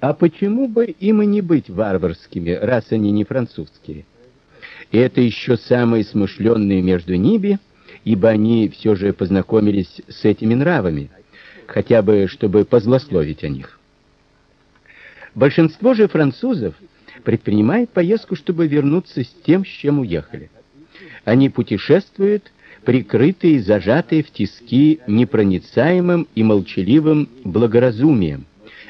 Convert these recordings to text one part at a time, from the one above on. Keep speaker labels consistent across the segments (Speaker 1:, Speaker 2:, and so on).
Speaker 1: А почему бы им и не быть варварскими, раз они не французские? Это еще самые смышленные между ними, ибо они все же познакомились с этими нравами, хотя бы чтобы позлословить о них. Большинство же французов предпринимает поездку, чтобы вернуться с тем, с чем уехали. Они путешествуют, прикрытые и зажатые в тиски непроницаемым и молчаливым благоразумием,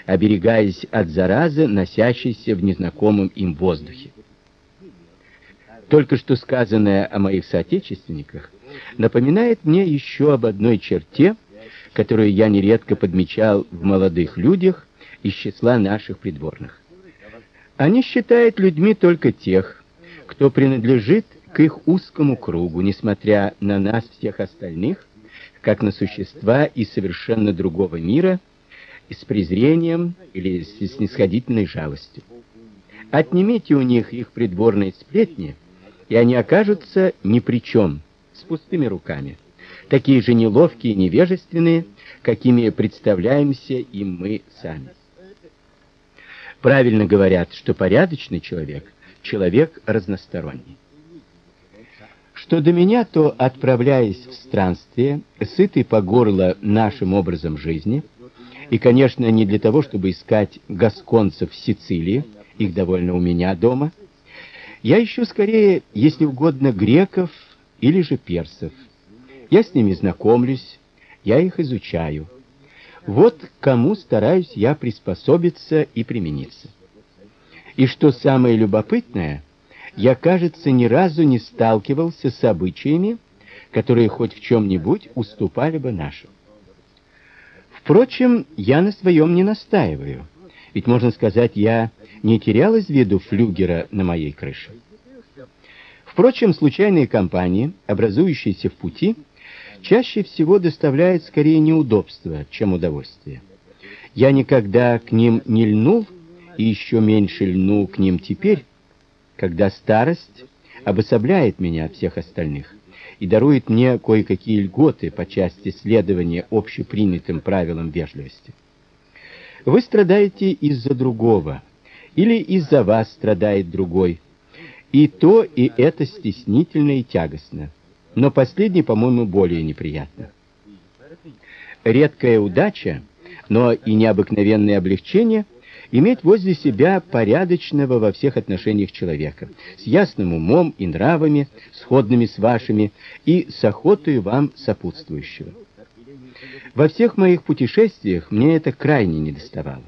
Speaker 1: оберегаясь от заразы, носящейся в незнакомом им воздухе. Только что сказанное о моих соотечественниках напоминает мне еще об одной черте, которую я нередко подмечал в молодых людях из числа наших придворных. Они считают людьми только тех, кто принадлежит к их узкому кругу, несмотря на нас всех остальных, как на существа из совершенно другого мира, с презрением или с снисходительной жалостью. Отнимите у них их придворные сплетни, и они окажутся ни при чем, с пустыми руками, такие же неловкие и невежественные, какими представляемся им мы сами. Правильно говорят, что порядочный человек человек разносторонний. Что до меня, то отправляясь в странствие, сытый по горло нашим образом жизни, и, конечно, не для того, чтобы искать гасконцев в Сицилии, их довольно у меня дома, я ищу скорее, если угодно, греков или же персов. Я с ними знакомлюсь, я их изучаю. Вот к кому стараюсь я приспособиться и примениться. И что самое любопытное, я, кажется, ни разу не сталкивался с обычаями, которые хоть в чем нибудь уступали бы нашим. Впрочем, я на своем не настаиваю. Ведь можно сказать, я не терял из виду флюгера на моей крыше. Впрочем, случайные компании, образующиеся в пути, чаще всего доставляют скорее неудобства, чем удовольствие. Я никогда к ним не льнул и еще меньше льну к ним теперь, когда старость обособляет меня от всех остальных и дарует мне кое-какие льготы по части следования общепринятым правилам вежливости. Вы страдаете из-за другого, или из-за вас страдает другой. И то, и это стеснительно и тягостно но последний, по-моему, более неприятно. Редкая удача, но и необыкновенное облегчение иметь возле себя порядочного во всех отношениях человека, с ясным умом и нравами, сходными с вашими и с охотой вам сопутствующего. Во всех моих путешествиях мне это крайне недоставало.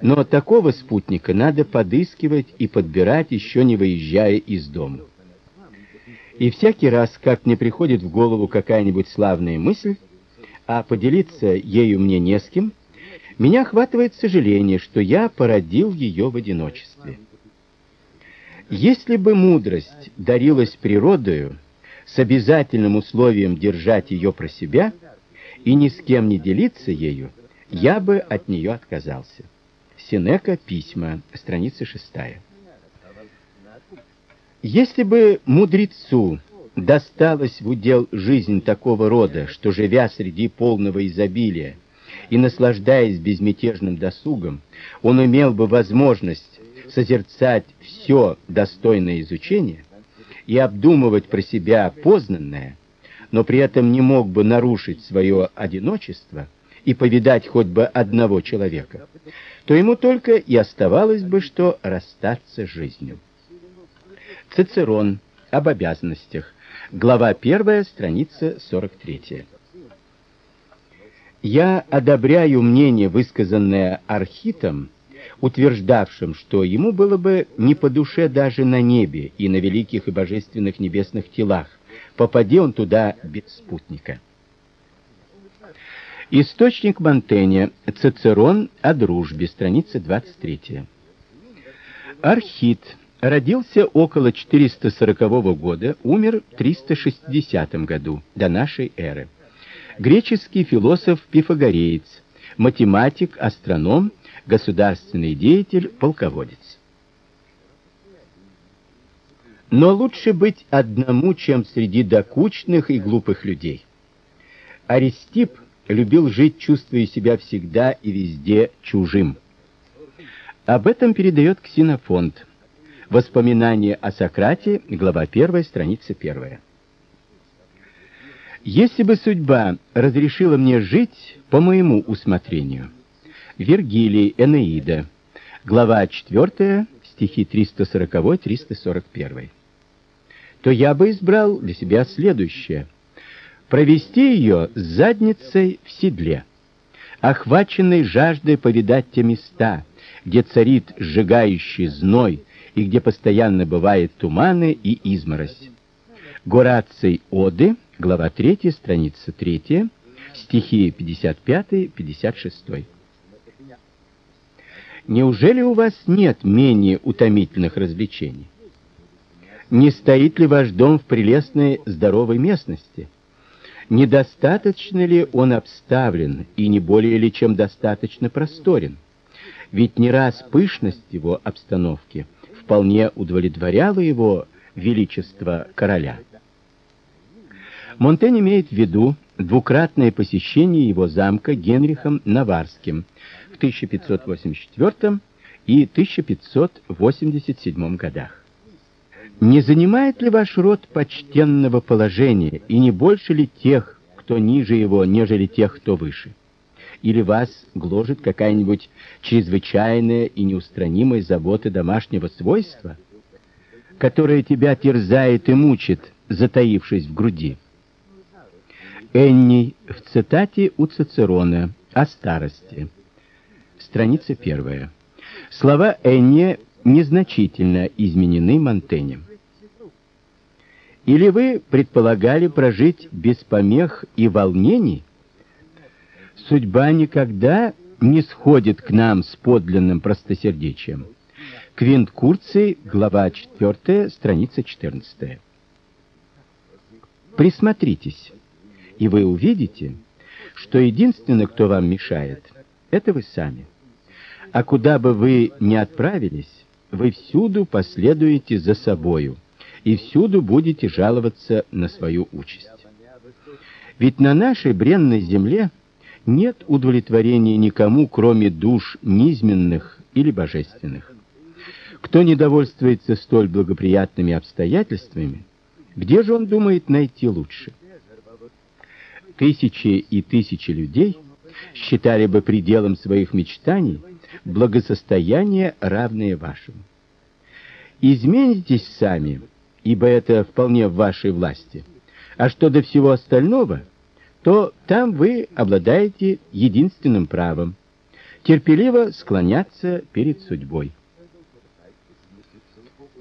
Speaker 1: Но такого спутника надо подыскивать и подбирать еще не выезжая из дома. И всякий раз, как мне приходит в голову какая-нибудь славная мысль, а поделиться ею мне не с кем, меня охватывает сожаление, что я породил ее в одиночестве. Если бы мудрость дарилась природою с обязательным условием держать ее про себя и ни с кем не делиться ею, я бы от нее отказался. Сенека, письма, страница шестая. Если бы мудрецу досталась в удел жизнь такого рода, что живя среди полного изобилия и наслаждаясь безмятежным досугом, он имел бы возможность созерцать все достойное изучения и обдумывать про себя познанное, но при этом не мог бы нарушить свое одиночество и повидать хоть бы одного человека, то ему только и оставалось бы что расстаться с жизнью. Цицерон об обязанностях. Глава 1, страница 43. Я одобряю мнение, высказанное Архитом, утверждавшим, что ему было бы не по душе даже на небе и на великих и божественных небесных телах, попади он туда без спутника. Источник Монтэня. Цицерон о дружбе, страница 23. Архит Родился около 440 года, умер в 360 году до нашей эры. Греческий философ-пифагореец, математик, астроном, государственный деятель, полководец. Но лучше быть одному, чем среди докучных и глупых людей. Аристип любил жить, чувствуя себя всегда и везде чужим. Об этом передает Ксенофонт. Воспоминания о Сократе, глава 1, страница 1. Если бы судьба разрешила мне жить по моему усмотрению. Вергилий, Энеида, глава 4, стихи 340-341. То я бы избрал для себя следующее: провести ее с задницей в седле, охваченной жаждой повидать те места, где царит сжигающий зной и где постоянно бывают туманы и изморозь. Гораций Оды, глава 3, страница 3, стихи 55-56. Неужели у вас нет менее утомительных развлечений? Не стоит ли ваш дом в прелестной здоровой местности? Недостаточно ли он обставлен и не более ли чем достаточно просторен? Ведь не раз пышность его обстановки вполне удовлетворяла его величество короля. Монтень имеет в виду двукратное посещение его замка Генрихом Наварским в 1584 и 1587 годах. Не занимает ли ваш род почтенного положения и не больше ли тех, кто ниже его, нежели тех, кто выше? Или вас гложет какая-нибудь чрезвычайная и неустранимая забота домашнего свойства, которая тебя терзает и мучит, затаившись в груди? Энни в цитате у Цицерона о старости. Страница первая. Слова Энни незначительно изменены Монтенем. Или вы предполагали прожить без помех и волнений? Судьба никогда не сходит к нам с подлинным простосердечием. Квинт Курций, глава 4, страница 14. Присмотритесь и вы увидите, что единственный, кто вам мешает, это вы сами. А куда бы вы ни отправились, вы всюду последуете за собою и всюду будете жаловаться на свою участь. Ведь на нашей бренной земле нет удовлетворения никому, кроме душ низменных или божественных. Кто недовольствуется столь благоприятными обстоятельствами, где же он думает найти лучше? Тысячи и тысячи людей считали бы пределом своих мечтаний благосостояние, равное вашему. Изменитесь сами, ибо это вполне в вашей власти. А что до всего остального, то там вы обладаете единственным правом терпеливо склоняться перед судьбой.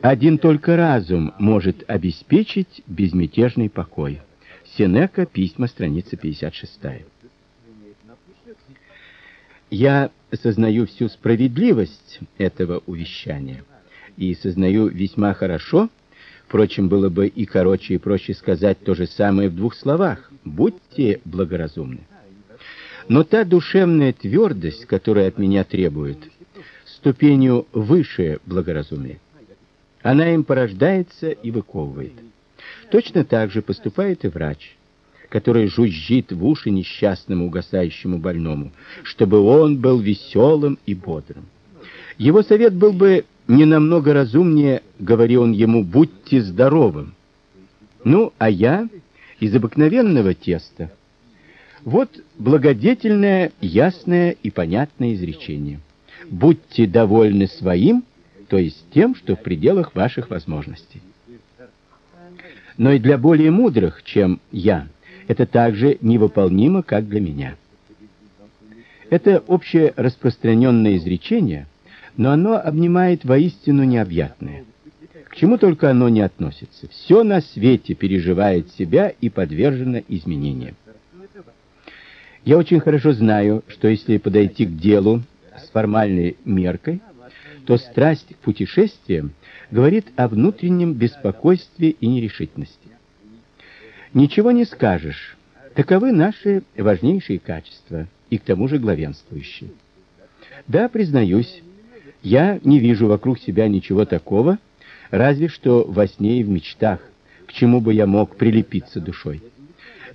Speaker 1: Один только разум может обеспечить безмятежный покой. Сенека, письма, страница 56. Я сознаю всю справедливость этого увещания и сознаю весьма хорошо, впрочем, было бы и короче и проще сказать то же самое в двух словах: будьте благоразумны. Но та душевная твердость, которая от меня требует, ступенью выше благоразумия. Она им порождается и выковывает. Точно так же поступает и врач, который жужжит в уши несчастному угасающему больному, чтобы он был веселым и бодрым. Его совет был бы не намного разумнее, говорил он ему: "Будьте здоровым". Ну, а я из обыкновенного теста. Вот благодетельное, ясное и понятное изречение. Будьте довольны своим, то есть тем, что в пределах ваших возможностей но и для более мудрых, чем я, это также невыполнимо, как для меня. Это общее распространенное изречение, но оно обнимает воистину необъятное. К чему только оно не относится. Все на свете переживает себя и подвержено изменениям. Я очень хорошо знаю, что если подойти к делу с формальной меркой, то страсть к путешествиям говорит о внутреннем беспокойстве и нерешительности. Ничего не скажешь. Таковы наши важнейшие качества и к тому же главенствующие. Да, признаюсь, я не вижу вокруг себя ничего такого, разве что во сне и в мечтах, к чему бы я мог прилепиться душой.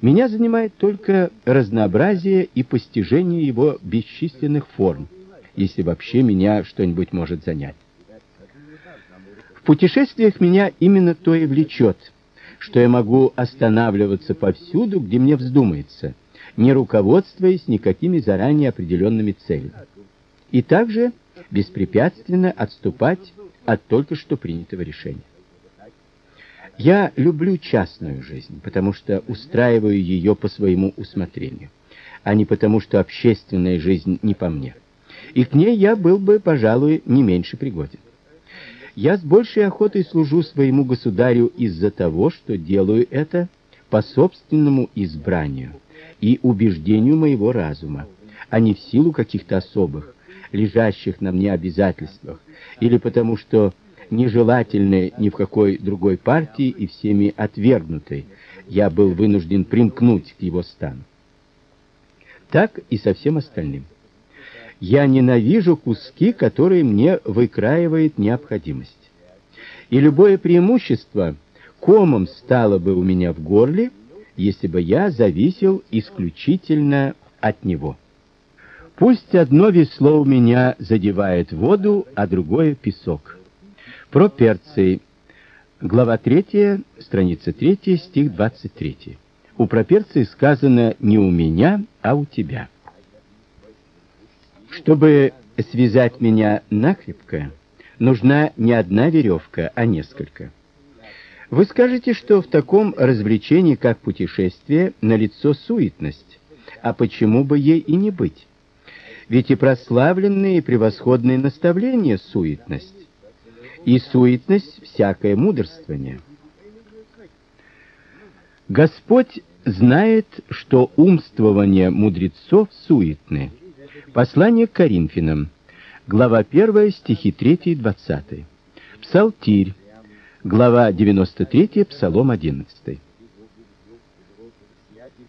Speaker 1: Меня занимает только разнообразие и постижение его бесчисленных форм если вообще меня что-нибудь может занять. Путешествиях меня именно то и влечет, что я могу останавливаться повсюду, где мне вздумается, не руководствуясь никакими заранее определенными целями. И также беспрепятственно отступать от только что принятого решения. Я люблю частную жизнь, потому что устраиваю ее по своему усмотрению, а не потому, что общественная жизнь не по мне. И к ней я был бы, пожалуй, не меньше пригоден. Я с большей охотой служу своему государю из-за того, что делаю это по собственному избранию и убеждению моего разума, а не в силу каких-то особых, лежащих на мне обязательствах, или потому что нежелательны ни в какой другой партии и всеми отвергнутой, я был вынужден примкнуть к его стану. Так и со всем остальным. Я ненавижу куски, которые мне выкраивает необходимость. И любое преимущество комом стало бы у меня в горле, если бы я зависел исключительно от него. Пусть одно весло у меня задевает воду, а другое песок. Про перцы. Глава 3, страница 3, стих 23. У проперции сказано не у меня, а у тебя. Чтобы связать меня накрепко, нужна не одна веревка, а несколько. Вы скажете, что в таком развлечении, как путешествие, налицо суетность. А почему бы ей и не быть? Ведь и прославленные и превосходные наставления суетность, и суетность всякое мудрствование. Господь знает, что умствование мудрецов суетны. Послание к Коринфянам, глава 1, стихи 3 и 20. Псалтирь, глава 93, Псалом 11.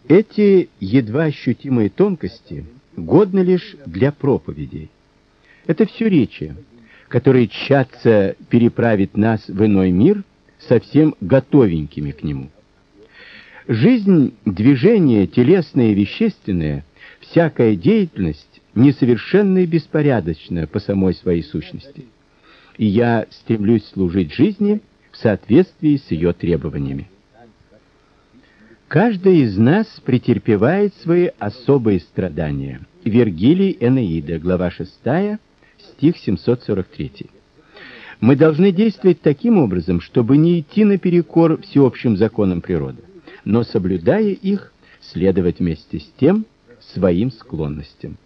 Speaker 1: Эти едва ощутимые тонкости – годны лишь для проповедей. Это все речи, которые тщатся переправить нас в иной мир совсем готовенькими к нему. Жизнь, движение телесное и вещественное, всякая деятельность несовершенна и беспорядочна по самой своей сущности. И я стремлюсь служить жизни в соответствии с ее требованиями. Каждый из нас претерпевает свои особые страдания. Вергилий Энеида, глава 6, стих 743. Мы должны действовать таким образом, чтобы не идти наперекор всеобщим законам природы, но соблюдая их, следовать вместе с тем своим склонностям.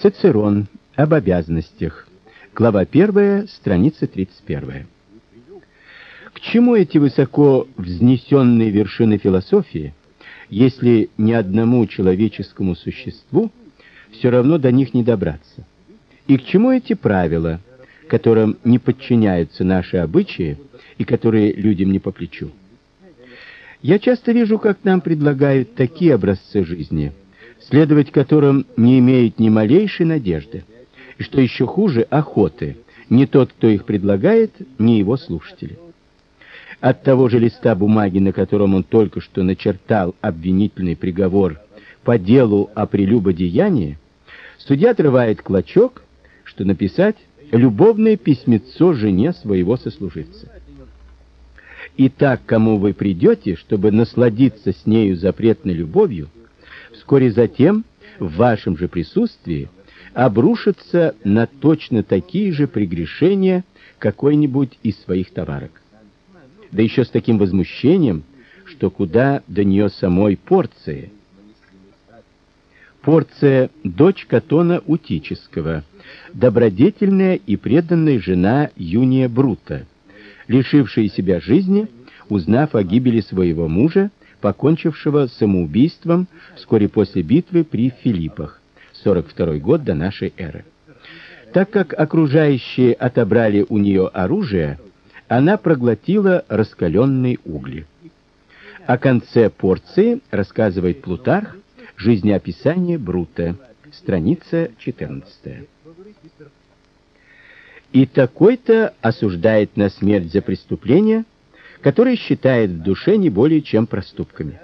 Speaker 1: Цицерон об обязанностях. Глава 1, страница 31. К чему эти высоко взнесенные вершины философии, если ни одному человеческому существу все равно до них не добраться? И к чему эти правила, которым не подчиняются наши обычаи и которые людям не по плечу? Я часто вижу, как нам предлагают такие образцы жизни, следовать которым не имеют ни малейшей надежды, и что еще хуже охоты, ни тот, кто их предлагает, ни его слушатели. От того же листа бумаги, на котором он только что начертал обвинительный приговор по делу о прелюбодеянии, судья отрывает клочок, что написать любовное письмецо жене своего сослуживца. И так, кому вы придете, чтобы насладиться с нею запретной любовью, вскоре затем в вашем же присутствии обрушится на точно такие же прегрешения какой-нибудь из своих товарок да еще с таким возмущением, что куда до нее самой порции. Порция дочь Катона Утического, добродетельная и преданная жена Юния Брута, лишившая себя жизни, узнав о гибели своего мужа, покончившего самоубийством вскоре после битвы при Филиппах, 42 год до нашей эры. Так как окружающие отобрали у нее оружие, она проглотила раскаленные угли. О конце порции рассказывает Плутарх, жизнеописание Брута, страница 14. И такой-то осуждает на смерть за преступления, которые считает в душе не более чем проступками.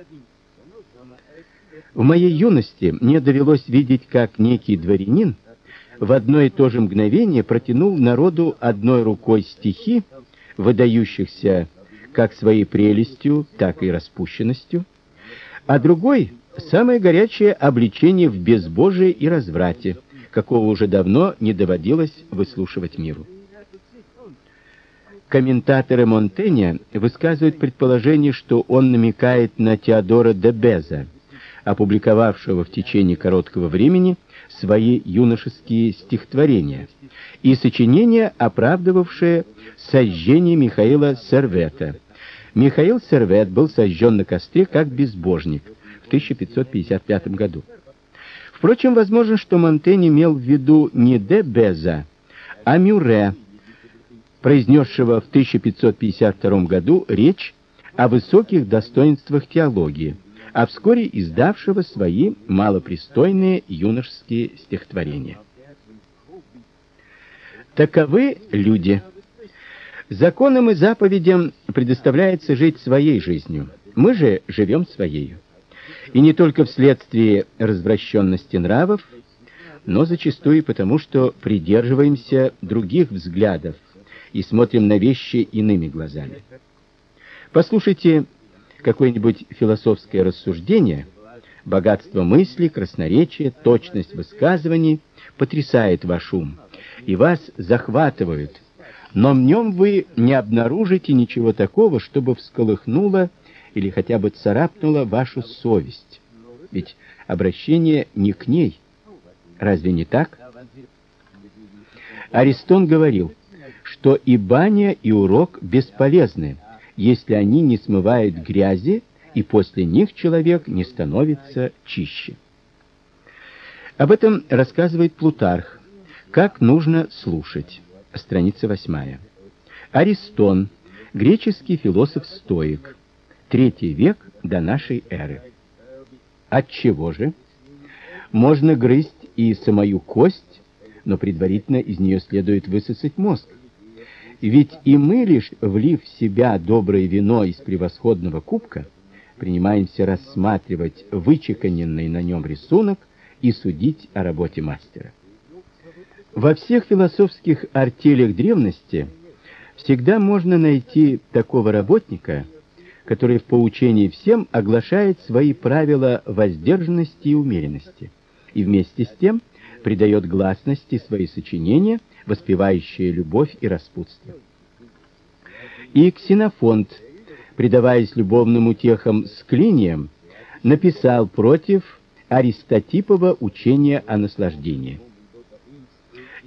Speaker 1: В моей юности мне довелось видеть, как некий дворянин в одно и то же мгновение протянул народу одной рукой стихи, выдающихся как своей прелестью, так и распущенностью, а другой самое горячее обличение в безбожии и разврате, какого уже давно не доводилось выслушивать миру. Комментаторы Монтэня высказывают предположение, что он намекает на Теодора де Беза, опубликовавшего в течение короткого времени свои юношеские стихотворения и сочинения, оправдывавшие сожжение Михаила Сервета. Михаил Сервет был сожжен на костре как безбожник в 1555 году. Впрочем, возможно, что Монтень имел в виду не де Беза, а Мюре, произнесшего в 1552 году речь о высоких достоинствах теологии а вскоре издавшего свои малопристойные юношеские стихотворения. Таковы люди. Законам и заповедям предоставляется жить своей жизнью. Мы же живем своей. И не только вследствие развращенности нравов, но зачастую потому, что придерживаемся других взглядов и смотрим на вещи иными глазами. Послушайте какое-нибудь философское рассуждение, богатство мысли, красноречие, точность высказываний потрясает ваш ум, и вас захватывают, но в нем вы не обнаружите ничего такого, чтобы всколыхнуло или хотя бы царапнуло вашу совесть. Ведь обращение не к ней. Разве не так? Аристон говорил, что и баня, и урок бесполезны если они не смывают грязи, и после них человек не становится чище. Об этом рассказывает Плутарх. Как нужно слушать. Страница 8. Аристон, греческий философ-стоик, третий век до нашей эры. От чего же? Можно грызть и самую кость, но предварительно из нее следует высосать мозг. Ведь и мы лишь влив в себя доброе вино из превосходного кубка, принимаемся рассматривать вычеканенный на нем рисунок и судить о работе мастера. Во всех философских артелях древности всегда можно найти такого работника, который в поучении всем оглашает свои правила воздержанности и умеренности, и вместе с тем придает гласности свои сочинения – воспевающие любовь и распутство. И Ксенофонт, предаваясь любовным утехам с клинием, написал против Аристотипова учения о наслаждении.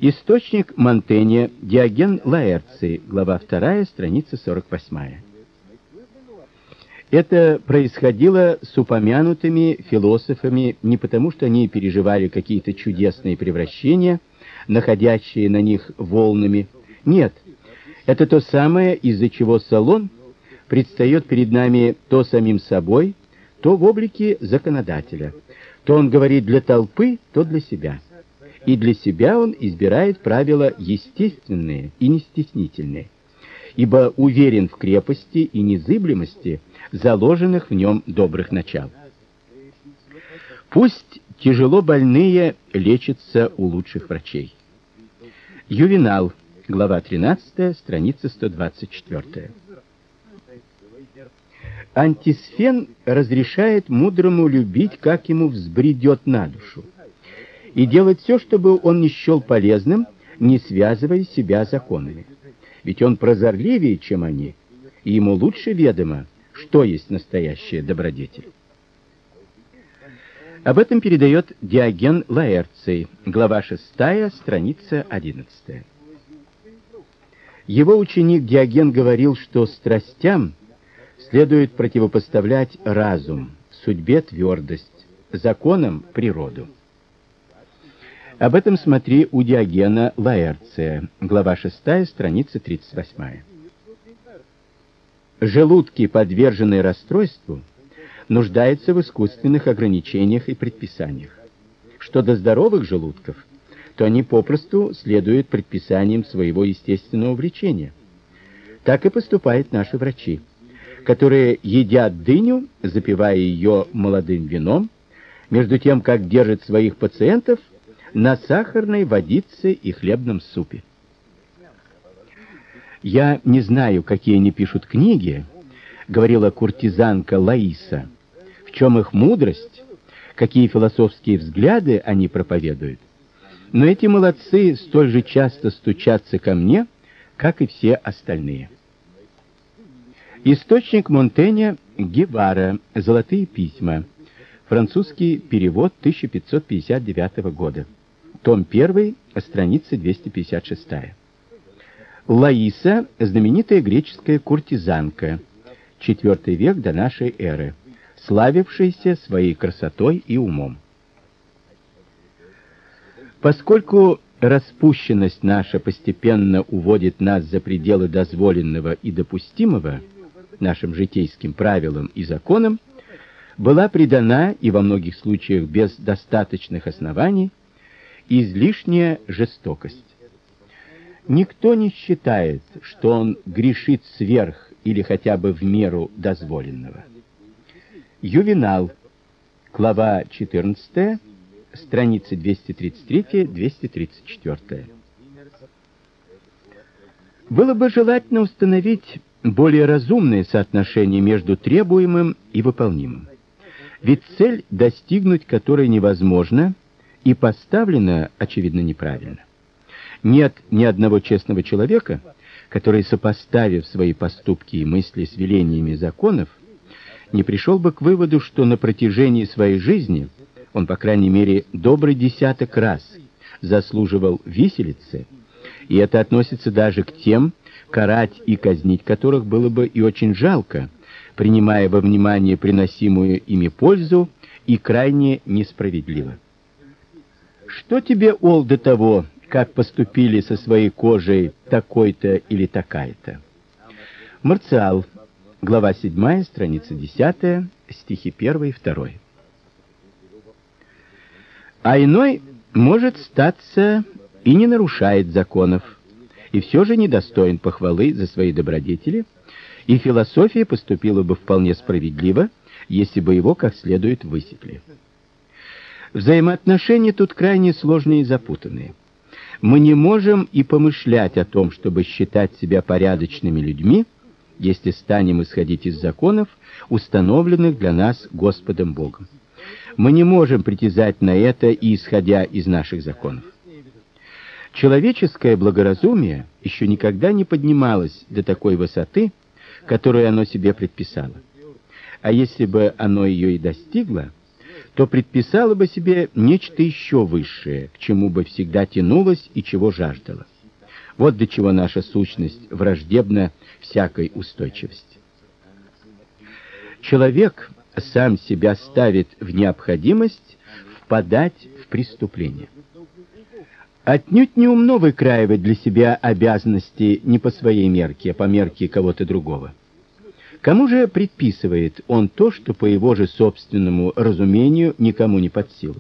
Speaker 1: Источник Монтэня, Диоген Лаэрций, глава 2, страница 48. Это происходило с упомянутыми философами не потому, что они переживали какие-то чудесные превращения, находящие на них волнами. Нет, это то самое, из-за чего салон предстает перед нами то самим собой, то в облике законодателя. То он говорит для толпы, то для себя. И для себя он избирает правила естественные и не стеснительные, ибо уверен в крепости и незыблемости заложенных в нем добрых начал. Пусть тяжело больные лечатся у лучших врачей. Ювенал, глава 13, страница 124. Антисфен разрешает мудрому любить, как ему взбредет на душу, и делать все, чтобы он не счел полезным, не связывая себя законами. Ведь он прозорливее, чем они, и ему лучше ведомо, что есть настоящая добродетель. Об этом передает Диоген Лаэрций, глава 6, страница 11. Его ученик Диоген говорил, что страстям следует противопоставлять разум, судьбе твердость, законам природу. Об этом смотри у Диогена Лаэрция, глава 6, страница 38. Желудки, подверженные расстройству, нуждается в искусственных ограничениях и предписаниях. Что до здоровых желудков, то они попросту следуют предписаниям своего естественного влечения. Так и поступают наши врачи, которые едят дыню, запивая ее молодым вином, между тем как держат своих пациентов на сахарной водице и хлебном супе. Я не знаю, какие они пишут книги, говорила куртизанка Лаиса. В чем их мудрость, какие философские взгляды они проповедуют. Но эти молодцы столь же часто стучатся ко мне, как и все остальные. Источник Монтэня Гевара. Золотые письма. Французский перевод 1559 года. Том 1, страница 256. Лаиса знаменитая греческая куртизанка, IV век до нашей эры, славившаяся своей красотой и умом. Поскольку распущенность наша постепенно уводит нас за пределы дозволенного и допустимого нашим житейским правилам и законам, была придана и во многих случаях без достаточных оснований излишняя жестокость. Никто не считает, что он грешит сверх или хотя бы в меру дозволенного. Ювенал, глава 14, страницы 233-234. Было бы желательно установить более разумное соотношение между требуемым и выполнимым. Ведь цель, достигнуть которой невозможно, и поставлена, очевидно, неправильно. Нет ни одного честного человека, который, сопоставив свои поступки и мысли с велениями законов, не пришел бы к выводу, что на протяжении своей жизни он, по крайней мере, добрый десяток раз заслуживал виселицы, и это относится даже к тем, карать и казнить которых было бы и очень жалко, принимая во внимание приносимую ими пользу и крайне несправедливо. Что тебе, Ол, до того, как поступили со своей кожей такой-то или такая-то? Марциал, глава 7, страница 10, стихи 1 и 2. А иной может статься и не нарушает законов, и все же недостоин похвалы за свои добродетели, и философия поступила бы вполне справедливо, если бы его как следует высекли. Взаимоотношения тут крайне сложные и запутанные. Мы не можем и помышлять о том, чтобы считать себя порядочными людьми, если станем исходить из законов, установленных для нас Господом Богом. Мы не можем притязать на это и исходя из наших законов. Человеческое благоразумие еще никогда не поднималось до такой высоты, которую оно себе предписало. А если бы оно ее и достигло, то предписало бы себе нечто еще высшее, к чему бы всегда тянулось и чего жаждало. Вот до чего наша сущность враждебна всякой устойчивости. Человек сам себя ставит в необходимость впадать в преступление. Отнюдь не умно выкраивать для себя обязанности не по своей мерке, а по мерке кого-то другого. Кому же предписывает он то, что по его же собственному разумению никому не под силу?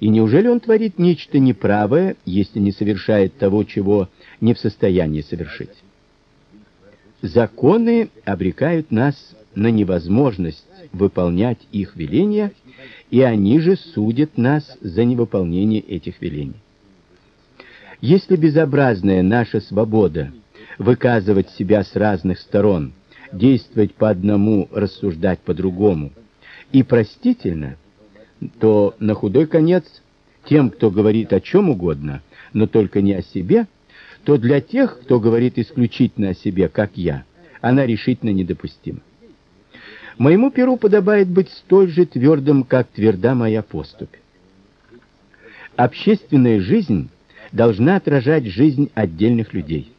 Speaker 1: И неужели он творит нечто неправое, если не совершает того, чего не в состоянии совершить? Законы обрекают нас на невозможность выполнять их веления, и они же судят нас за невыполнение этих велений. Если безобразная наша свобода выказывать себя с разных сторон, действовать по одному, рассуждать по другому, и простительно, то на худой конец тем, кто говорит о чем угодно, но только не о себе, то для тех, кто говорит исключительно о себе, как я, она решительно недопустима. Моему перу подобает быть столь же твердым, как тверда моя поступь. Общественная жизнь должна отражать жизнь отдельных людей.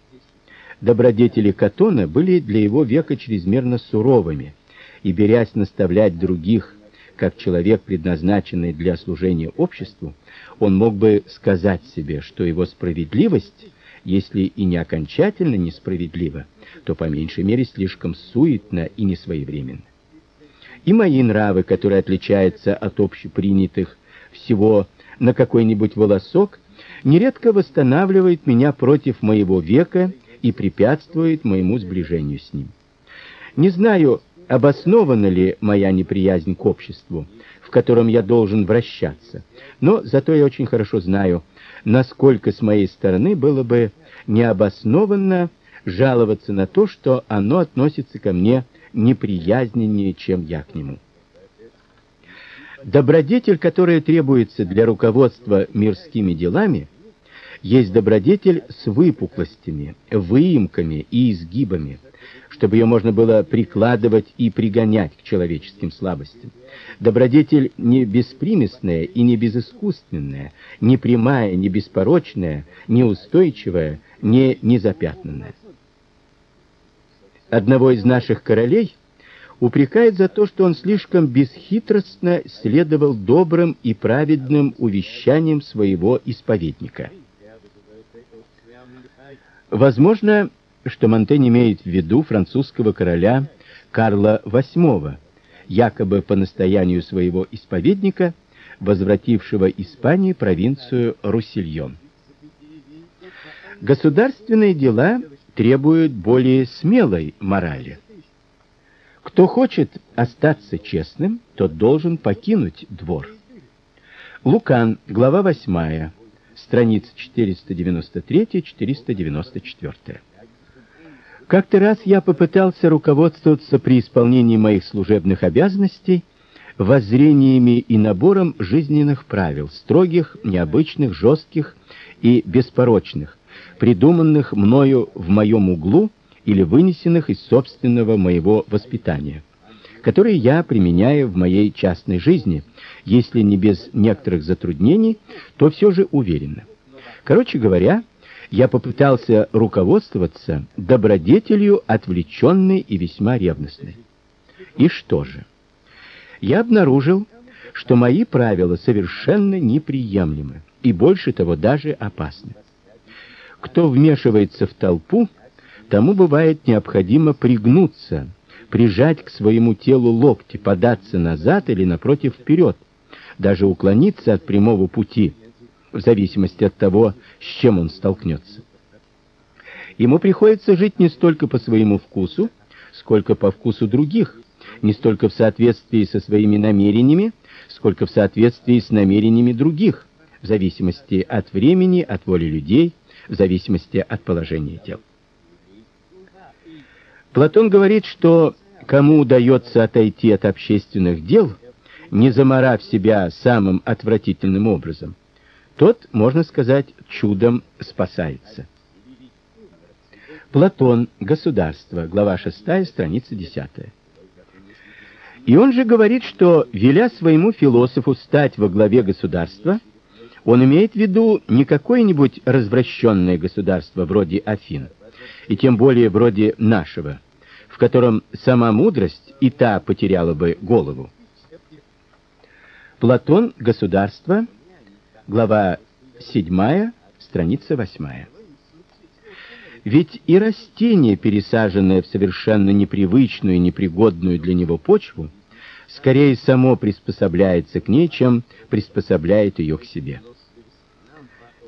Speaker 1: Добродетели Катона были для его века чрезмерно суровыми, и берясь наставлять других, как человек, предназначенный для служения обществу, он мог бы сказать себе, что его справедливость, если и не окончательно несправедлива, то по меньшей мере слишком суетна и несвоевременна. И мои нравы, которые отличаются от общепринятых всего на какой-нибудь волосок, нередко восстанавливает меня против моего века и препятствует моему сближению с ним. Не знаю, обоснована ли моя неприязнь к обществу в котором я должен вращаться. Но зато я очень хорошо знаю, насколько с моей стороны было бы необоснованно жаловаться на то, что оно относится ко мне неприязненнее, чем я к нему. Добродетель, которая требуется для руководства мирскими делами, есть добродетель с выпуклостями, выемками и изгибами, чтобы ее можно было прикладывать и пригонять к человеческим слабостям. Добродетель не беспримесная и не безыскусственная, не прямая, не беспорочная, не устойчивая, не незапятнанная. Одного из наших королей упрекает за то, что он слишком бесхитростно следовал добрым и праведным увещаниям своего исповедника. Возможно, что Монтень имеет в виду французского короля Карла VIII, якобы по настоянию своего исповедника, возвратившего Испании провинцию Руссельон. Государственные дела требуют более смелой морали. Кто хочет остаться честным, тот должен покинуть двор. Лукан, глава 8, страница 493-494. Как-то раз я попытался руководствоваться при исполнении моих служебных обязанностей воззрениями и набором жизненных правил, строгих, необычных, жестких и беспорочных, придуманных мною в моем углу или вынесенных из собственного моего воспитания, которые я применяю в моей частной жизни, если не без некоторых затруднений, то все же уверенно. Короче говоря, я попытался руководствоваться добродетелью отвлеченной и весьма ревностной. И что же? Я обнаружил, что мои правила совершенно неприемлемы и больше того даже опасны. Кто вмешивается в толпу, тому бывает необходимо пригнуться, прижать к своему телу локти, податься назад или напротив вперед, даже уклониться от прямого пути в зависимости от того, с чем он столкнется. Ему приходится жить не столько по своему вкусу, сколько по вкусу других, не столько в соответствии со своими намерениями, сколько в соответствии с намерениями других, в зависимости от времени, от воли людей, в зависимости от положения дел. Платон говорит, что кому удается отойти от общественных дел, не заморав себя самым отвратительным образом, тот, можно сказать, чудом спасается. Платон. Государство. Глава 6, страница 10. И он же говорит, что веля своему философу стать во главе государства, он имеет в виду не какое-нибудь развращенное государство вроде Афин, и тем более вроде нашего, в котором сама мудрость и та потеряла бы голову. Платон. Государство глава 7, страница 8. Ведь и растение, пересаженное в совершенно непривычную и непригодную для него почву, скорее само приспосабляется к ней, чем приспособляет ее к себе.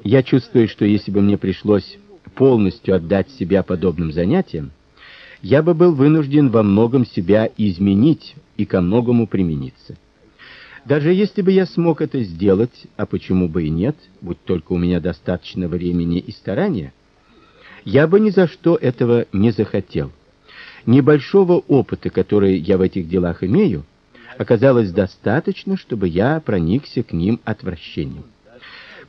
Speaker 1: Я чувствую, что если бы мне пришлось полностью отдать себя подобным занятиям, я бы был вынужден во многом себя изменить и ко многому примениться. Даже если бы я смог это сделать, а почему бы и нет, будь только у меня достаточно времени и старания, я бы ни за что этого не захотел. Небольшого опыта, который я в этих делах имею, оказалось достаточно, чтобы я проникся к ним отвращением.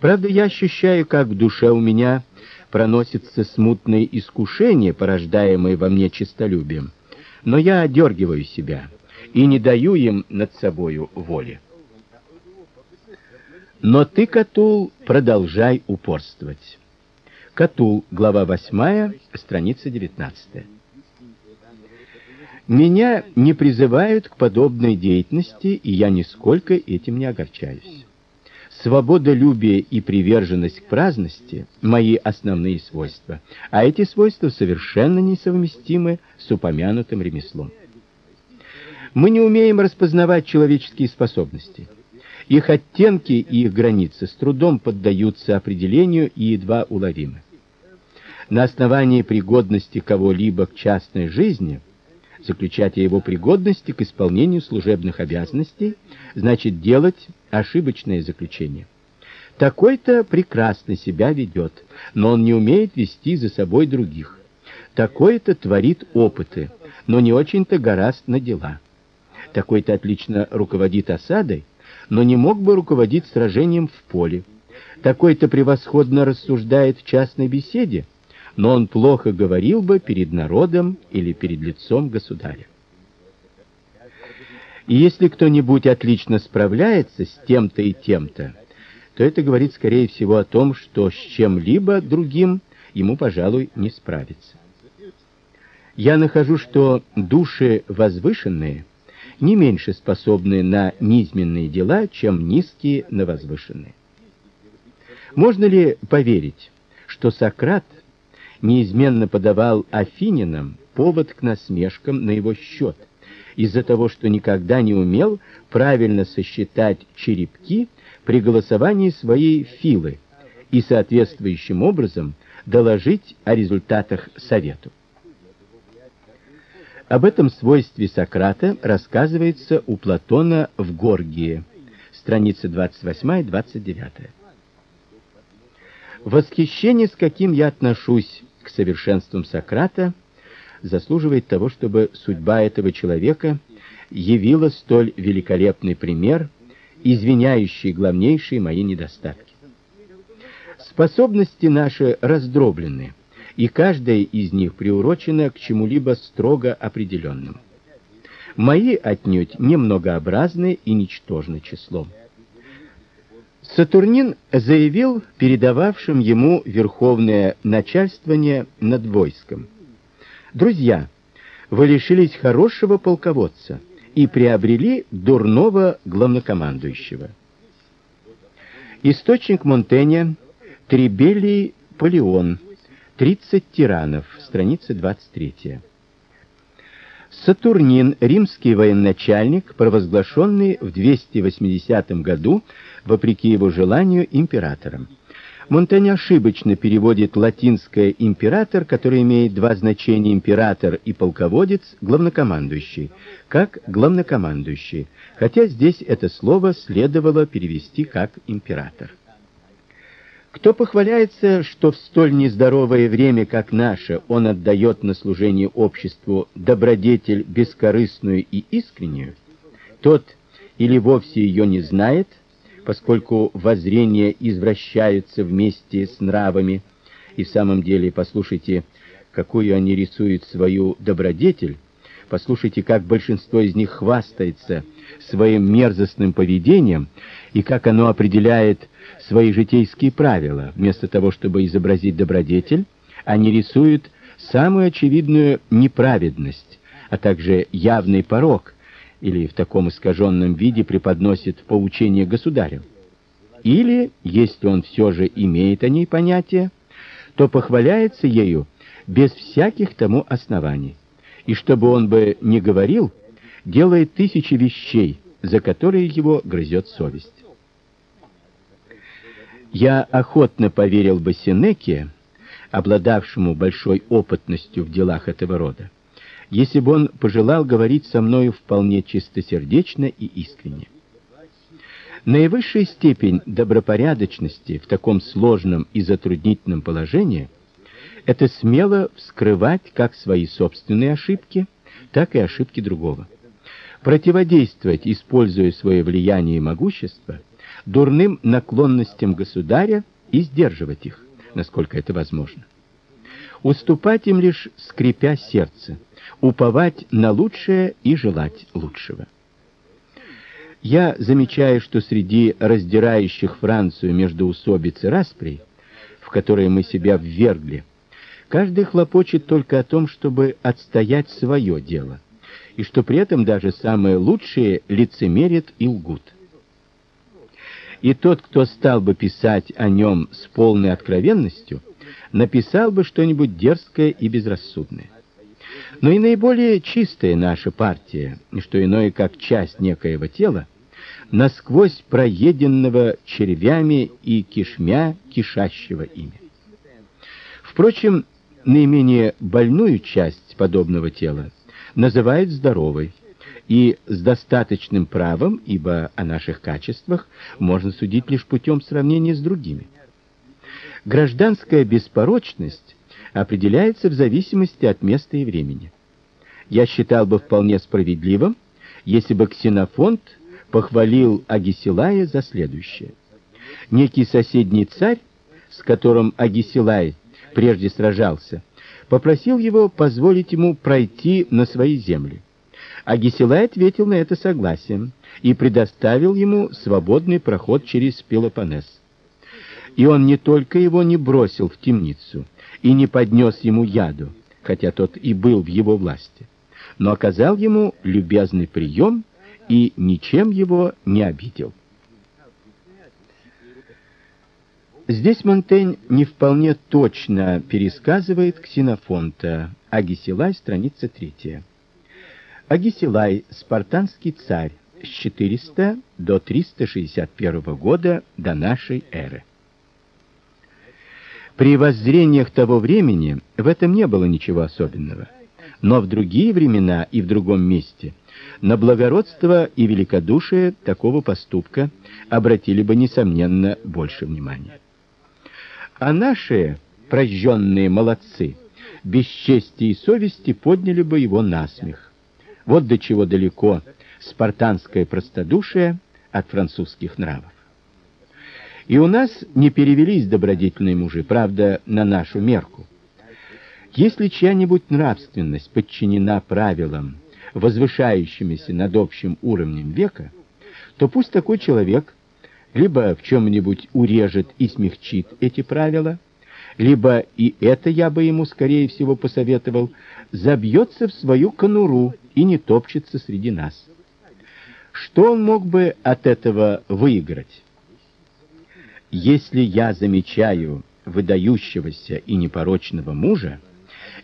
Speaker 1: Правда, я ощущаю, как в душе у меня проносится смутное искушение, порождаемое во мне честолюбием, но я одергиваю себя и не даю им над собою воли. Но ты, Катул, продолжай упорствовать. Катул, глава 8, страница 19. Меня не призывают к подобной деятельности, и я нисколько этим не огорчаюсь. Свободолюбие и приверженность к праздности мои основные свойства, а эти свойства совершенно несовместимы с упомянутым ремеслом. Мы не умеем распознавать человеческие способности. Их оттенки и их границы с трудом поддаются определению и едва уловимы. На основании пригодности кого-либо к частной жизни заключать о его пригодности к исполнению служебных обязанностей, значит делать ошибочное заключение. Такой-то прекрасно себя ведет, но он не умеет вести за собой других. Такой-то творит опыты, но не очень-то гораст на дела. Такой-то отлично руководит осадой, но не мог бы руководить сражением в поле. Такой-то превосходно рассуждает в частной беседе, но он плохо говорил бы перед народом или перед лицом государя. И если кто-нибудь отлично справляется с тем-то и тем-то, то это говорит скорее всего о том, что с чем-либо другим ему, пожалуй, не справиться. Я нахожу, что души возвышенные не меньше способны на низменные дела, чем низкие на возвышенные. Можно ли поверить, что Сократ неизменно подавал афининам повод к насмешкам на его счет, из-за того, что никогда не умел правильно сосчитать черепки при голосовании своей филы и соответствующим образом доложить о результатах совету. Об этом свойстве Сократа рассказывается у Платона в Горгии, страницы 28 и 29. Восхищение, с каким я отношусь к совершенствам Сократа, заслуживает того, чтобы судьба этого человека явила столь великолепный пример, извиняющий главнейшие мои недостатки. Способности наши раздроблены, и каждая из них приурочена к чему-либо строго определенному. Мои отнюдь не многообразны и ничтожны числом. Сатурнин заявил передававшим ему верховное начальствование над войском: "Друзья, вы лишились хорошего полководца и приобрели дурного главнокомандующего". Источник Монтэня Трибелий Полеон 30 тиранов, страница 23. Сатурнин, римский военачальник, провозглашенный в 280 году вопреки его желанию императором. Монтень ошибочно переводит латинское император, который имеет два значения император и полководец, главнокомандующий, как главнокомандующий, хотя здесь это слово следовало перевести как император. Кто похваляется, что в столь нездоровое время, как наше, он отдает на служение обществу добродетель бескорыстную и искреннюю, тот или вовсе ее не знает, поскольку воззрения извращаются вместе с нравами, и в самом деле, послушайте, какую они рисуют свою добродетель, послушайте, как большинство из них хвастается своим мерзостным поведением и как оно определяет свои житейские правила. Вместо того, чтобы изобразить добродетель, они рисуют самую очевидную неправедность, а также явный порок, или в таком искаженном виде преподносит поучение государю. Или, если он все же имеет о ней понятие, то похваляется ею без всяких тому оснований. И чтобы он бы не говорил, делает тысячи вещей, за которые его грызет совесть. Я охотно поверил бы Сенеке, обладавшему большой опытностью в делах этого рода, если бы он пожелал говорить со мною вполне чистосердечно и искренне. Наивысшая степень добропорядочности в таком сложном и затруднительном положении это смело вскрывать как свои собственные ошибки, так и ошибки другого. Противодействовать, используя свое влияние и могущество, дурным наклонностям государя и сдерживать их, насколько это возможно. Уступать им лишь скрипя сердце, уповать на лучшее и желать лучшего. Я замечаю, что среди раздирающих Францию междоусобиц и расприй, в которые мы себя ввергли, каждый хлопочет только о том, чтобы отстоять свое дело, и что при этом даже самые лучшие лицемерят и лгут. И тот, кто стал бы писать о нем с полной откровенностью, написал бы что-нибудь дерзкое и безрассудное. Но и наиболее чистая наша партия, что иное, как часть некоего тела, насквозь проеденного червями и кишмя кишащего ими. Впрочем, наименее больную часть подобного тела называет здоровой, и с достаточным правом, ибо о наших качествах можно судить лишь путем сравнения с другими. Гражданская беспорочность определяется в зависимости от места и времени. Я считал бы вполне справедливым, если бы Ксенофонт похвалил Агисилая за следующее. Некий соседний царь, с которым Агисилай прежде сражался, попросил его позволить ему пройти на свои земли. Агисилай ответил на это согласием и предоставил ему свободный проход через Пелопоннес. И он не только его не бросил в темницу и не поднес ему яду, хотя тот и был в его власти, но оказал ему любезный прием и ничем его не обидел. Здесь Монтень не вполне точно пересказывает Ксенофонта. Агисилай, страница 3. Агисилай, спартанский царь, с 400 до 361 года до нашей эры. При воззрениях того времени в этом не было ничего особенного. Но в другие времена и в другом месте на благородство и великодушие такого поступка обратили бы несомненно больше внимания. А наши прожженные молодцы без чести и совести подняли бы его на смех. Вот до чего далеко спартанское простодушие от французских нравов. И у нас не перевелись добродетельные мужи, правда, на нашу мерку. Если чья-нибудь нравственность подчинена правилам, возвышающимися над общим уровнем века, то пусть такой человек либо в чем нибудь урежет и смягчит эти правила, либо и это я бы ему скорее всего посоветовал, забьется в свою конуру и не топчется среди нас. Что он мог бы от этого выиграть? Если я замечаю выдающегося и непорочного мужа,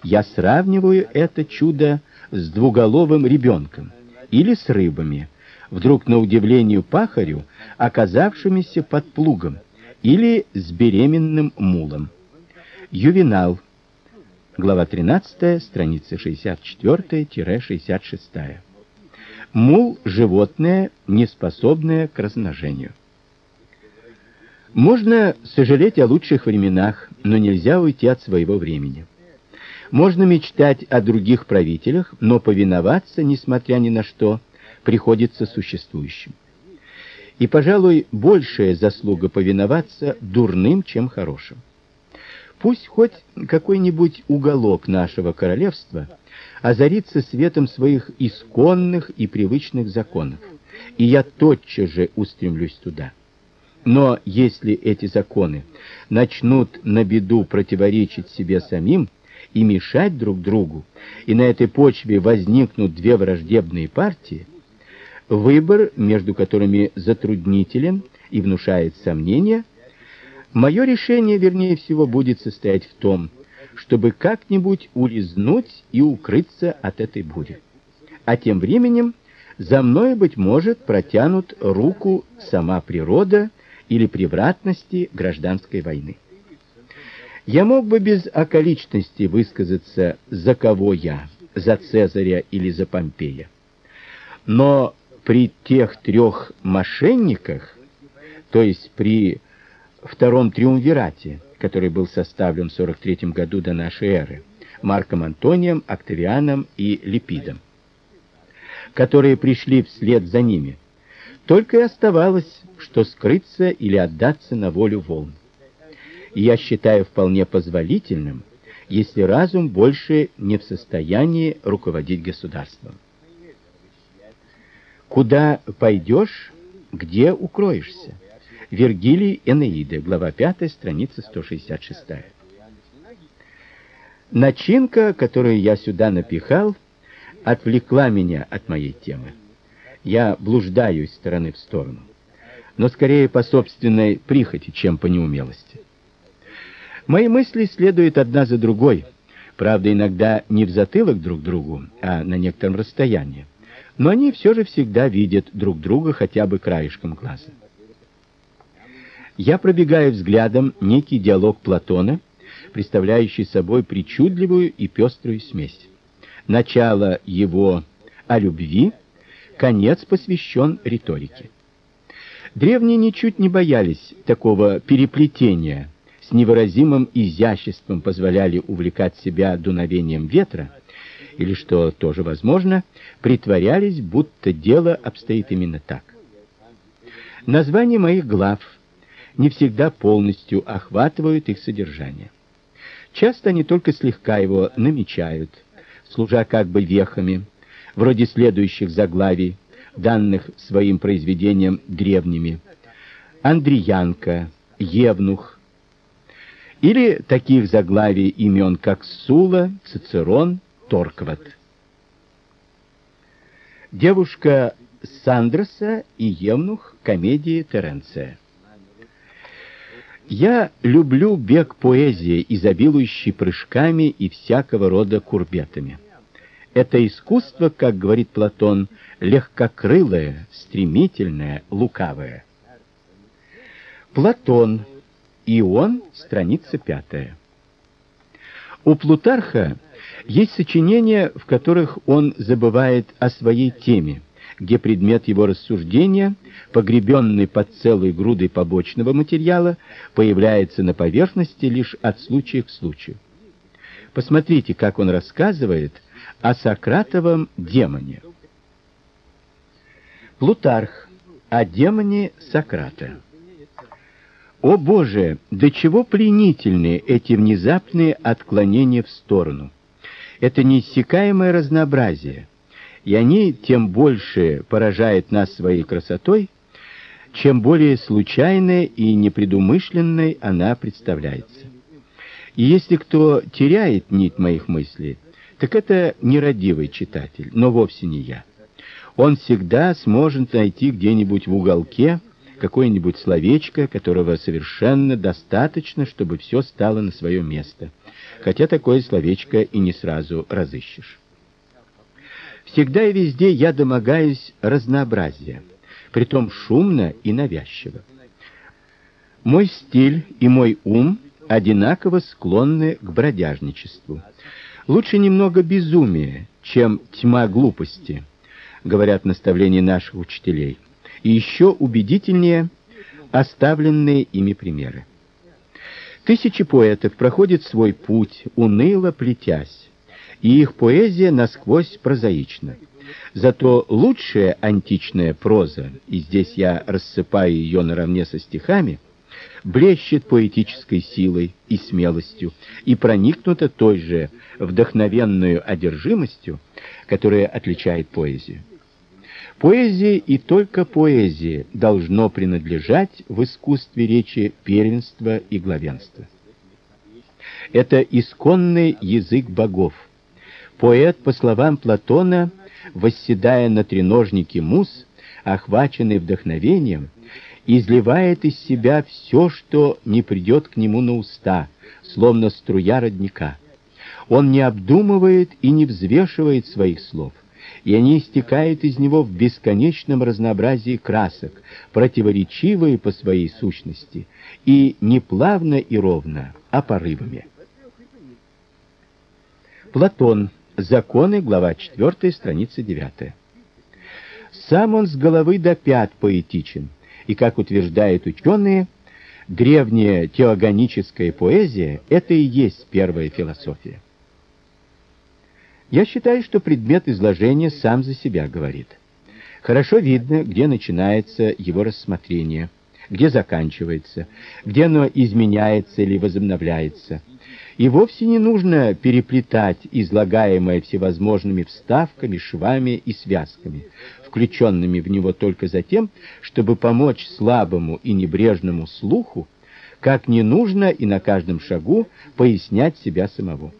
Speaker 1: я сравниваю это чудо с двуголовым ребенком или с рыбами, вдруг на удивление пахарю, оказавшимися под плугом, или с беременным мулом. Ювенал глава 13, страница 64-66. Мул животное, неспособное к размножению. Можно сожалеть о лучших временах, но нельзя уйти от своего времени. Можно мечтать о других правителях, но повиноваться, несмотря ни на что, приходится существующим. И, пожалуй, большая заслуга повиноваться дурным, чем хорошим. Пусть хоть какой-нибудь уголок нашего королевства озарится светом своих исконных и привычных законов, и я тотчас же устремлюсь туда. Но если эти законы начнут на беду противоречить себе самим и мешать друг другу, и на этой почве возникнут две враждебные партии, выбор между которыми затруднителен и внушает сомнения – Мое решение, вернее всего, будет состоять в том, чтобы как-нибудь улизнуть и укрыться от этой бури. А тем временем за мной быть может протянут руку сама природа или превратности гражданской войны. Я мог бы без околичности высказаться, за кого я, за Цезаря или за Помпея. Но при тех трех мошенниках, то есть при втором триумвирате, который был составлен в 43 году до нашей эры, Марком Антонием, Октавианом и Липидом, которые пришли вслед за ними. Только и оставалось, что скрыться или отдаться на волю волн. И я считаю вполне позволительным, если разум больше не в состоянии руководить государством. Куда пойдешь, где укроешься? Вергилий Энеида, глава 5, страница 166. Начинка, которую я сюда напихал, отвлекла меня от моей темы. Я блуждаю из стороны в сторону, но скорее по собственной прихоти, чем по неумелости. Мои мысли следуют одна за другой, правда, иногда не в затылок друг другу, а на некотором расстоянии. Но они все же всегда видят друг друга хотя бы краешком глаза я пробегаю взглядом некий диалог Платона, представляющий собой причудливую и пеструю смесь. начало его о любви, конец посвящен риторике. Древние ничуть не боялись такого переплетения, с невыразимым изяществом позволяли увлекать себя дуновением ветра, или что тоже возможно, притворялись, будто дело обстоит именно так. Названия моих глав не всегда полностью охватывают их содержание. Часто они только слегка его намечают, служа как бы вехами, вроде следующих заглавий, данных своим произведениям древними: Андриянка, Евнух, или таких заглавий имен, как Сула, Цицерон, Торкват. Девушка Сандроса и Евнух комедии Теренция. Я люблю бег поэзии, изобилующий прыжками и всякого рода курбетами. Это искусство, как говорит Платон, легкокрылое, стремительное, лукавое. Платон. Ион, страница пятая. У Плутарха есть сочинения, в которых он забывает о своей теме, где предмет его рассуждения, погребенный под целой грудой побочного материала, появляется на поверхности лишь от случая к случаю. Посмотрите, как он рассказывает о Сократовом демоне. Плутарх о демоне Сократа. О Боже, до чего пленительны эти внезапные отклонения в сторону. Это неиссякаемое разнообразие и они тем больше поражают нас своей красотой, чем более случайной и непредумышленной она представляется. И если кто теряет нить моих мыслей, так это нерадивый читатель, но вовсе не я. Он всегда сможет найти где-нибудь в уголке какое-нибудь словечко, которого совершенно достаточно, чтобы все стало на свое место. Хотя такое словечко и не сразу разыщешь. Всегда и везде я домогаюсь разнообразия, притом шумно и навязчиво. Мой стиль и мой ум одинаково склонны к бродяжничеству. Лучше немного безумия, чем тьма глупости, говорят наставления наших учителей. И еще убедительнее оставленные ими примеры. Тысячи поэтов проходят свой путь, уныло плетясь, и их поэзия насквозь прозаична. Зато лучшая античная проза, и здесь я рассыпаю ее наравне со стихами, блещет поэтической силой и смелостью и проникнута той же вдохновенной одержимостью, которая отличает поэзию. Поэзии и только поэзии должно принадлежать в искусстве речи первенство и главенство. Это исконный язык богов, Поэт, по словам Платона, восседая на треножнике мус, охваченный вдохновением, изливает из себя все, что не придет к нему на уста, словно струя родника. Он не обдумывает и не взвешивает своих слов, и они истекают из него в бесконечном разнообразии красок, противоречивые по своей сущности, и не плавно и ровно, а порывами. Платон Законы, глава 4, страница 9. Сам он с головы до пят поэтичен, и, как утверждают ученые, древняя теогоническая поэзия это и есть первая философия. Я считаю, что предмет изложения сам за себя говорит. Хорошо видно, где начинается его рассмотрение, где заканчивается, где оно изменяется или возобновляется. И вовсе не нужно переплетать излагаемое всевозможными вставками, швами и связками, включенными в него только за тем, чтобы помочь слабому и небрежному слуху, как не нужно и на каждом шагу пояснять себя самого.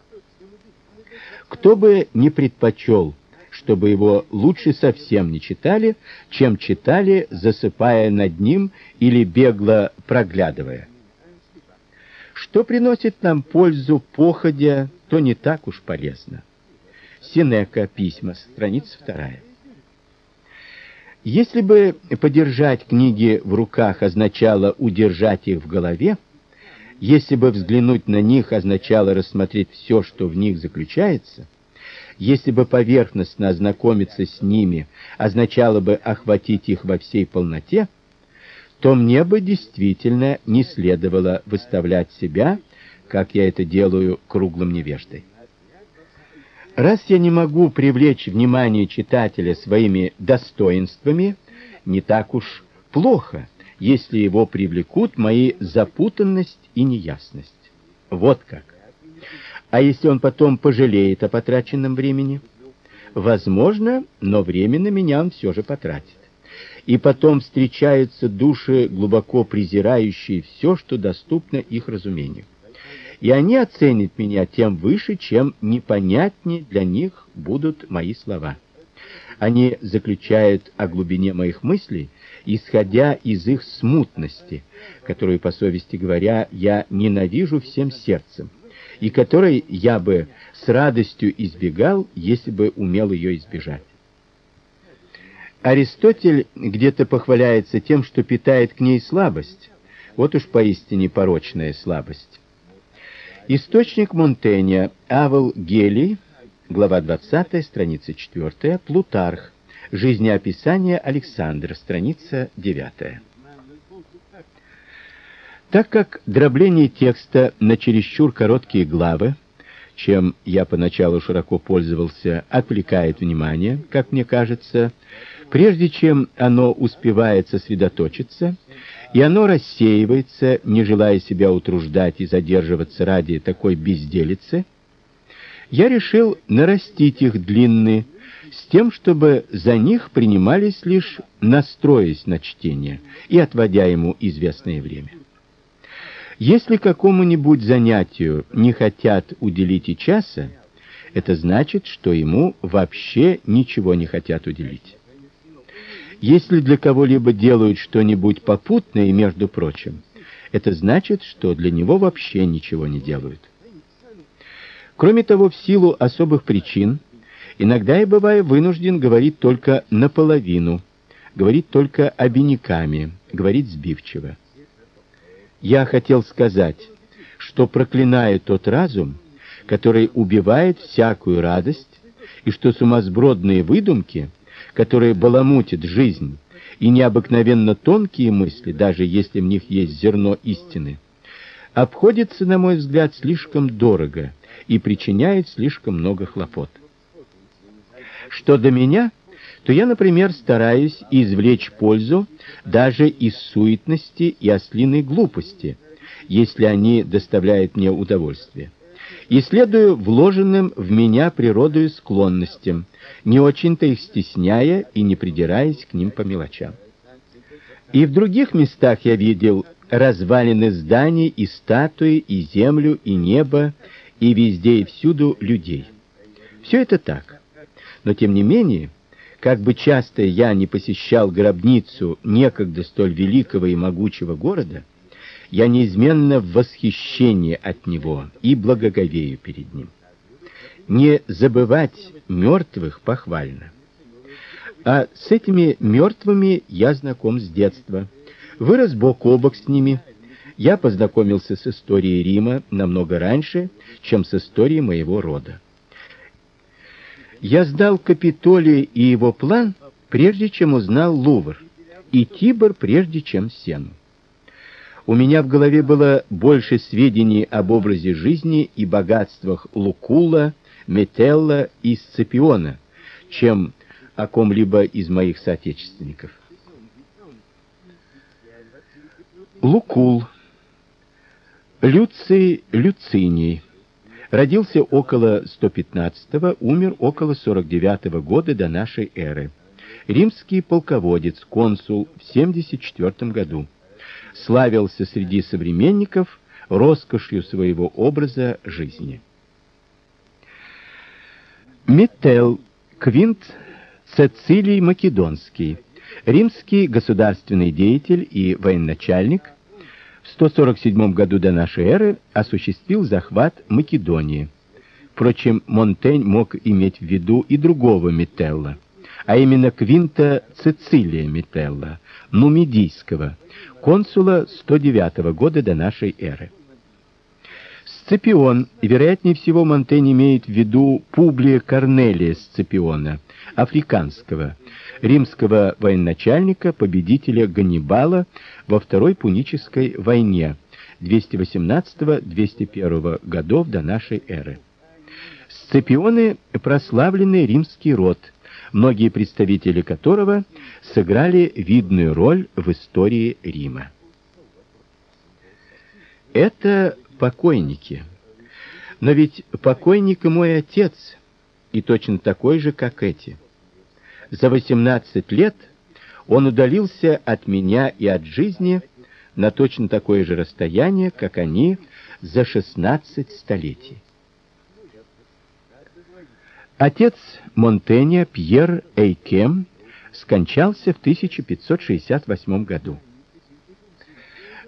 Speaker 1: Кто бы не предпочел, чтобы его лучше совсем не читали, чем читали, засыпая над ним или бегло проглядывая. Что приносит нам пользу походя, то не так уж полезно. Синека, письма, страница вторая. Если бы подержать книги в руках означало удержать их в голове, если бы взглянуть на них означало рассмотреть все, что в них заключается, если бы поверхностно ознакомиться с ними означало бы охватить их во всей полноте, то мне бы действительно не следовало выставлять себя, как я это делаю, круглым невеждой. Раз я не могу привлечь внимание читателя своими достоинствами, не так уж плохо, если его привлекут мои запутанность и неясность. Вот как. А если он потом пожалеет о потраченном времени? Возможно, но время на меня он все же потратит. И потом встречаются души, глубоко презирающие все, что доступно их разумению. И они оценят меня тем выше, чем непонятнее для них будут мои слова. Они заключают о глубине моих мыслей, исходя из их смутности, которую, по совести говоря, я ненавижу всем сердцем и которой я бы с радостью избегал, если бы умел ее избежать. Аристотель где-то похваляется тем, что питает к ней слабость. Вот уж поистине порочная слабость. Источник Монтэня, Авел Гелий, глава 20, страница 4, Плутарх, Жизнеописание Александра, страница 9. Так как дробление текста на чересчур короткие главы, чем я поначалу широко пользовался, отвлекает внимание, как мне кажется, прежде чем оно успевает сосредоточиться, и оно рассеивается, не желая себя утруждать и задерживаться ради такой безделицы, я решил нарастить их длинные, с тем, чтобы за них принимались лишь настроясь на чтение и отводя ему известное время. Если какому-нибудь занятию не хотят уделить и часа, это значит, что ему вообще ничего не хотят уделить. Если для кого-либо делают что-нибудь попутное, между прочим, это значит, что для него вообще ничего не делают. Кроме того, в силу особых причин, иногда я бываю вынужден говорить только наполовину, говорить только обиняками, говорить сбивчиво. Я хотел сказать, что проклинаю тот разум, который убивает всякую радость, и что сумасбродные выдумки, которые баламутят жизнь, и необыкновенно тонкие мысли, даже если в них есть зерно истины, обходятся, на мой взгляд, слишком дорого и причиняют слишком много хлопот. Что до меня, то я, например, стараюсь извлечь пользу даже из суетности и ослиной глупости, если они доставляют мне удовольствие. И следую вложенным в меня природой склонностям, не очень-то их стесняя и не придираясь к ним по мелочам. И в других местах я видел развалины зданий и статуи, и землю, и небо, и везде и всюду людей. Все это так. Но тем не менее, как бы часто я не посещал гробницу некогда столь великого и могучего города, я неизменно в восхищении от него и благоговею перед ним. Не забывать мертвых похвально. А с этими мертвыми я знаком с детства. Вырос бок о бок с ними. Я познакомился с историей Рима намного раньше, чем с историей моего рода. Я сдал Капитолий и его план, прежде чем узнал Лувр, и Тибр, прежде чем Сену. У меня в голове было больше сведений об образе жизни и богатствах Лукула, Метелла и Сципиона, чем о ком-либо из моих соотечественников. Лукул Люций Люциний Родился около 115-го, умер около 49-го года до нашей эры. Римский полководец, консул в 74 году. Славился среди современников роскошью своего образа жизни. Метел Квинт Цицилий Македонский, римский государственный деятель и военачальник, в 147 году до нашей эры осуществил захват Македонии. Впрочем, Монтень мог иметь в виду и другого Метелла, а именно Квинта Цицилия Метелла, нумидийского, консула 109 года до нашей эры. Сципион, вероятнее всего, Монтень имеет в виду Публия Корнелия Сципиона, африканского, римского военачальника, победителя Ганнибала во Второй Пунической войне 218-201 годов до нашей эры. Сципионы прославленный римский род, многие представители которого сыграли видную роль в истории Рима. Это покойники. Но ведь покойник и мой отец, и точно такой же, как эти. За 18 лет он удалился от меня и от жизни на точно такое же расстояние, как они за 16 столетий. Отец Монтенья Пьер Эйкем скончался в 1568 году.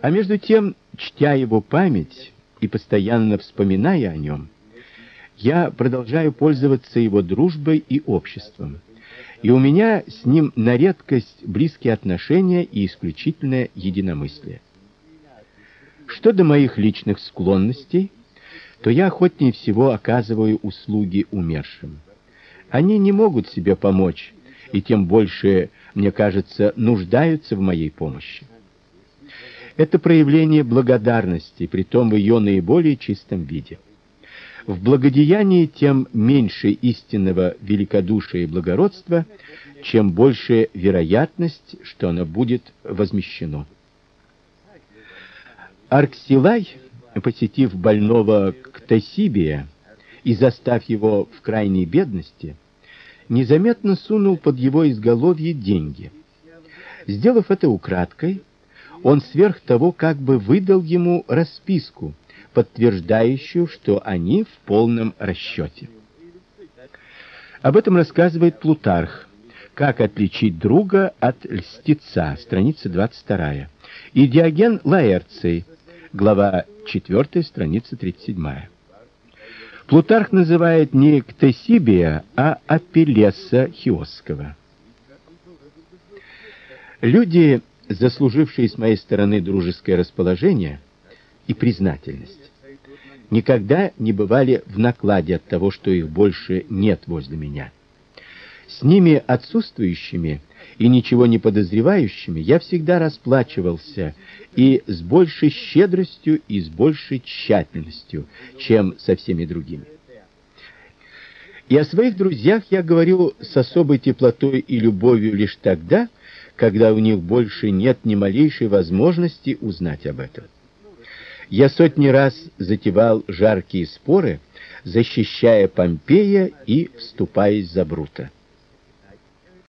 Speaker 1: А между тем, чтя его память и постоянно вспоминая о нем, я продолжаю пользоваться его дружбой и обществом. И у меня с ним на редкость близкие отношения и исключительное единомыслие. Что до моих личных склонностей, то я охотнее всего оказываю услуги умершим. Они не могут себе помочь, и тем больше, мне кажется, нуждаются в моей помощи. Это проявление благодарности, притом в ее наиболее чистом виде. В благодеянии тем меньше истинного великодушия и благородства, чем больше вероятность, что оно будет возмещено. Арксилай, посетив больного Ктосибия и застав его в крайней бедности, незаметно сунул под его изголовье деньги. Сделав это украдкой, он сверх того как бы выдал ему расписку, подтверждающую, что они в полном расчете. Об этом рассказывает Плутарх. Как отличить друга от льстеца, страница 22. И Диоген Лаэрций, глава 4, страница 37. Плутарх называет не Ктесибия, а Апеллеса Хиосского. Люди заслужившие с моей стороны дружеское расположение и признательность, никогда не бывали в накладе от того, что их больше нет возле меня. С ними отсутствующими и ничего не подозревающими я всегда расплачивался и с большей щедростью и с большей тщательностью, чем со всеми другими. И о своих друзьях я говорю с особой теплотой и любовью лишь тогда, когда у них больше нет ни малейшей возможности узнать об этом. Я сотни раз затевал жаркие споры, защищая Помпея и вступаясь за Брута.